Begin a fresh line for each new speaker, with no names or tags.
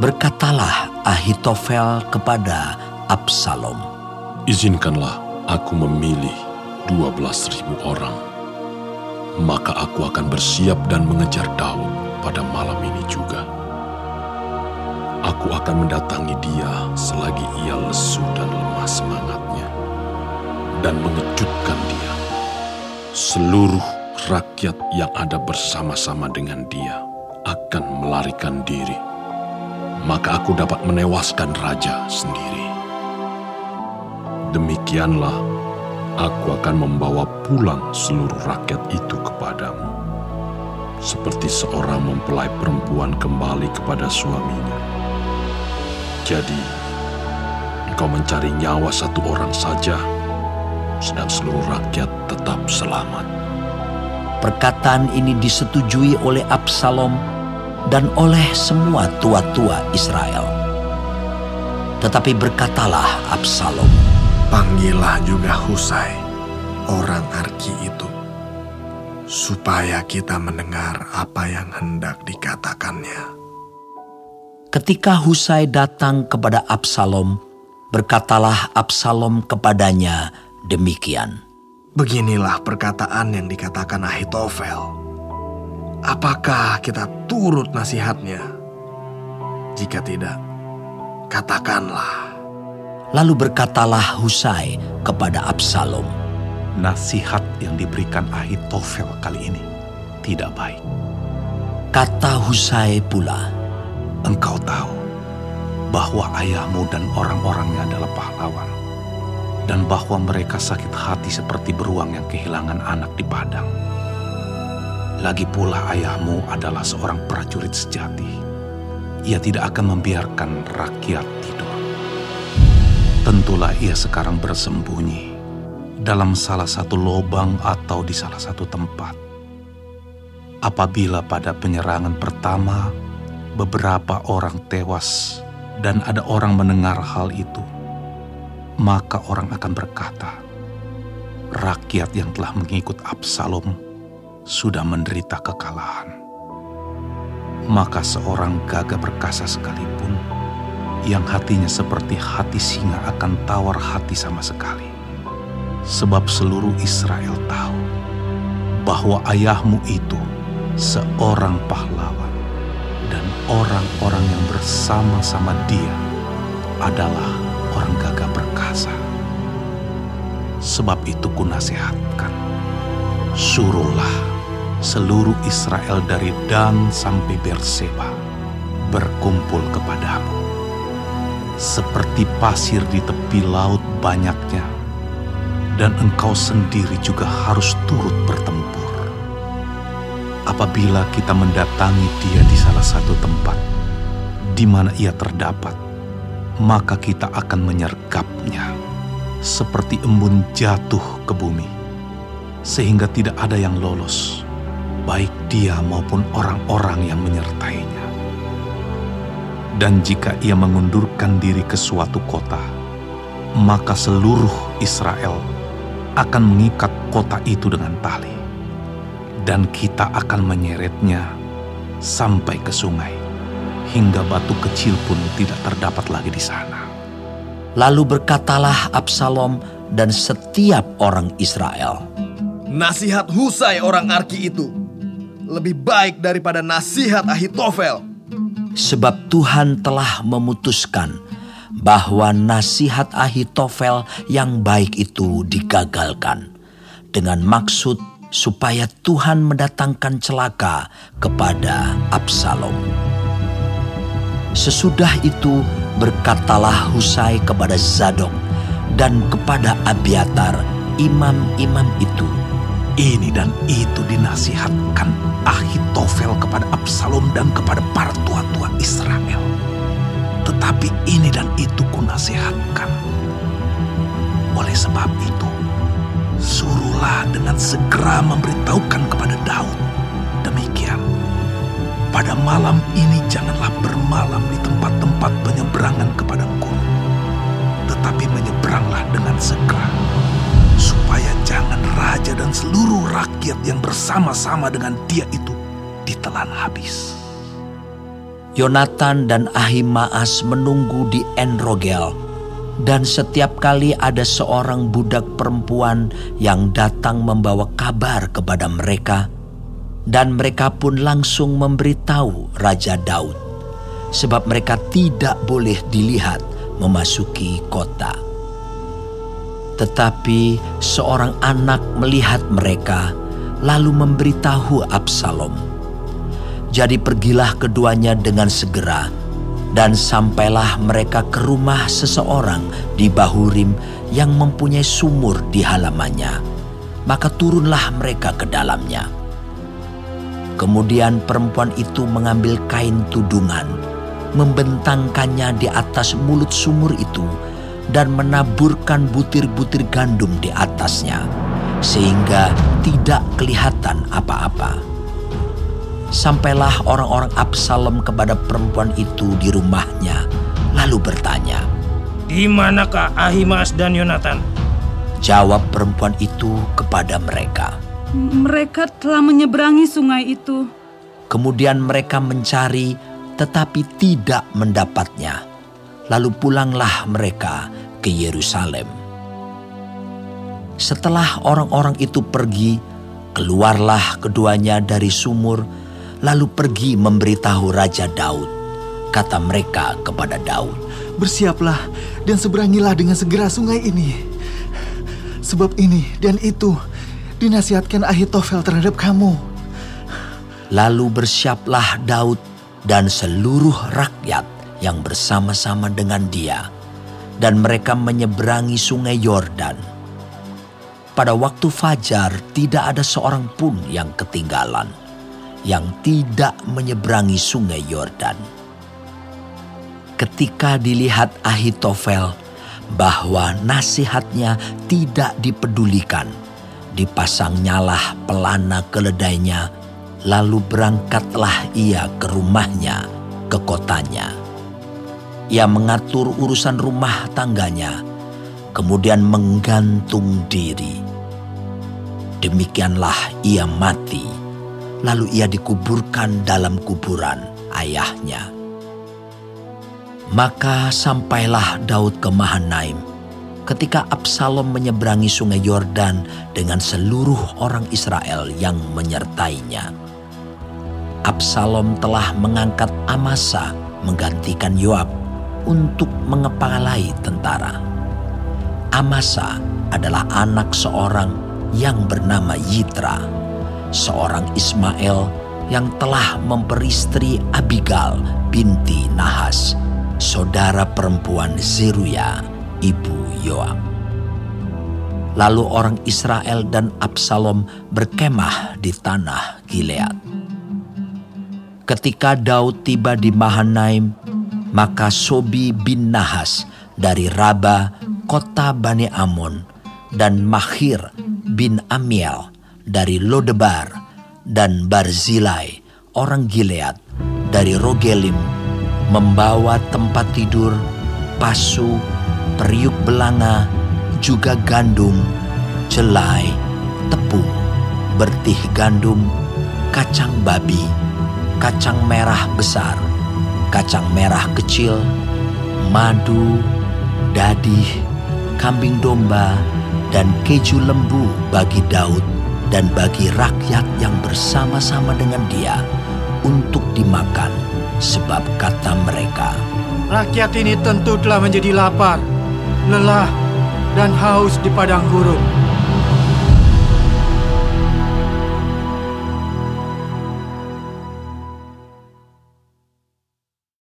Berkatalah Ahitofel kepada Absalom.
Izinkanlah aku memilih 12 ribu orang. Maka aku akan bersiap dan mengejar Daud pada malam ini juga. Aku akan mendatangi dia selagi ia lesu dan lemah semangatnya. Dan mengejutkan dia. Seluruh rakyat yang ada bersama-sama dengan dia akan melarikan diri. Maka aku dapat menewaskan raja sendiri. Demikianlah aku akan membawa pulang seluruh rakyat itu kepadamu. Seperti seorang mempelai perempuan kembali kepada suaminya. Jadi, engkau mencari nyawa satu orang saja, sedang seluruh rakyat tetap selamat.
Perkataan ini disetujui oleh Absalom dan oleh semua tua-tua Israel. Tetapi berkatalah Absalom,
Panggillah juga Husai, orang Arki itu, supaya kita mendengar apa yang hendak dikatakannya.
Ketika Husai datang kepada Absalom, berkatalah Absalom kepadanya demikian.
Beginilah perkataan yang dikatakan Ahitofel. Apakah kita turut nasihatnya? Jika tidak, katakanlah.
Lalu berkatalah Husai kepada Absalom,
Nasihat yang diberikan Ahitofel kali ini tidak baik.
Kata Husai pula,
Engkau tahu bahwa ayahmu dan orang-orangnya adalah pahlawan, dan bahwa mereka sakit hati seperti beruang yang kehilangan anak di padang. Lagi pula ayahmu adalah seorang prajurit sejati. Ia tidak akan membiarkan rakyat tidur. Tentulah ia sekarang bersembunyi dalam salah satu lubang atau di salah satu tempat. Apabila pada penyerangan pertama beberapa orang tewas dan ada orang mendengar hal itu, maka orang akan berkata, rakyat yang telah mengikut Absalom sudah menderita kekalahan. Maka seorang gagah perkasa sekalipun yang hatinya seperti hati singa akan tawar hati sama sekali. Sebab seluruh Israel tahu bahwa ayahmu itu seorang pahlawan dan orang-orang yang bersama-sama dia adalah orang gagah perkasa. Sebab itu kunasihatkan, suruhlah seluruh Israel dari Dan sampai Berseba berkumpul kepadamu. Seperti pasir di tepi laut banyaknya, dan engkau sendiri juga harus turut bertempur. Apabila kita mendatangi dia di salah satu tempat di mana ia terdapat, maka kita akan menyergapnya seperti embun jatuh ke bumi, sehingga tidak ada yang lolos, baik dia maupun orang-orang yang menyertainya. Dan jika ia mengundurkan diri ke suatu kota, maka seluruh Israel akan mengikat kota itu dengan tali, dan kita akan menyeretnya sampai ke sungai, hingga batu kecil pun tidak terdapat lagi di sana.
Lalu berkatalah Absalom dan setiap orang Israel,
Nasihat Husai orang Arki itu lebih baik daripada nasihat Ahitofel.
sebab Tuhan telah memutuskan bahwa nasihat Ahitofel yang baik itu digagalkan dengan maksud supaya Tuhan mendatangkan celaka kepada Absalom. Sesudah itu berkatalah Husai kepada Zadok dan kepada Abiatar imam-imam itu.
Ini dan itu dinasihatkan Ahitofel kepada Absalom dan kepada para tua-tua Israel. Tetapi ini dan itu kunasihatkan. Oleh sebab itu, suruhlah dengan segera memberitahukan kepada Daud. Demikian, pada malam ini janganlah bermalam di tempat-tempat penyeberangan ke padang gurun. Tetapi menyeberanglah dengan segera, supaya jangan raja dan seluruh rakyat yang bersama-sama dengan dia itu ditelan habis.
Yonatan dan Ahimaas menunggu di Enrogel dan setiap kali ada seorang budak perempuan yang datang membawa kabar kepada mereka, dan mereka pun langsung memberitahu Raja Daud, sebab mereka tidak boleh dilihat memasuki kota. Tetapi seorang anak melihat mereka, lalu memberitahu Absalom. Jadi pergilah keduanya dengan segera dan sampailah mereka ke rumah seseorang di Bahurim yang mempunyai sumur di halamannya. Maka turunlah mereka ke dalamnya. Kemudian perempuan itu mengambil kain tudungan, membentangkannya di atas mulut sumur itu, dan menaburkan butir-butir gandum di atasnya, sehingga tidak kelihatan apa-apa sampailah orang-orang Absalom kepada perempuan itu di rumahnya, lalu bertanya,
Di manakah Ahimaas dan Yonatan?
Jawab perempuan itu kepada mereka.
Mereka telah menyeberangi sungai itu.
Kemudian mereka mencari, tetapi tidak mendapatnya. Lalu pulanglah mereka ke Yerusalem. Setelah orang-orang itu pergi, keluarlah keduanya dari sumur lalu pergi memberitahu Raja Daud. Kata mereka kepada Daud,
Bersiaplah dan seberangilah dengan segera sungai ini. Sebab ini dan itu dinasihatkan Ahitofel terhadap kamu.
Lalu bersiaplah Daud dan seluruh rakyat yang bersama-sama dengan dia. Dan mereka menyeberangi sungai Yordan. Pada waktu fajar tidak ada seorang pun yang ketinggalan yang tidak menyeberangi sungai Yordan. Ketika dilihat Ahitofel bahwa nasihatnya tidak dipedulikan, dipasang nyalah pelana keledainya, lalu berangkatlah ia ke rumahnya, ke kotanya. Ia mengatur urusan rumah tangganya, kemudian menggantung diri. Demikianlah ia mati lalu ia dikuburkan dalam kuburan ayahnya. Maka sampailah Daud ke Mahanaim ketika Absalom menyeberangi sungai Yordan dengan seluruh orang Israel yang menyertainya. Absalom telah mengangkat Amasa menggantikan Yoab untuk mengepalai tentara. Amasa adalah anak seorang yang bernama Yitra seorang Ismail yang telah memperistri Abigal binti Nahas, saudara perempuan Zeruya, ibu Yoab. Lalu orang Israel dan Absalom berkemah di tanah Gilead. Ketika Daud tiba di Mahanaim, maka Sobi bin Nahas dari Raba, kota Bani Amon, dan Mahir bin Amiel dari Lodebar dan Barzilai, orang Gilead dari Rogelim, membawa tempat tidur, pasu, periuk belanga, juga gandum, jelai, tepung, bertih gandum, kacang babi, kacang merah besar, kacang merah kecil, madu, dadih, kambing domba, dan keju lembu bagi Daud dan bagi rakyat yang bersama-sama dengan dia untuk dimakan sebab kata mereka
rakyat ini tentu telah menjadi lapar lelah dan haus di padang gurun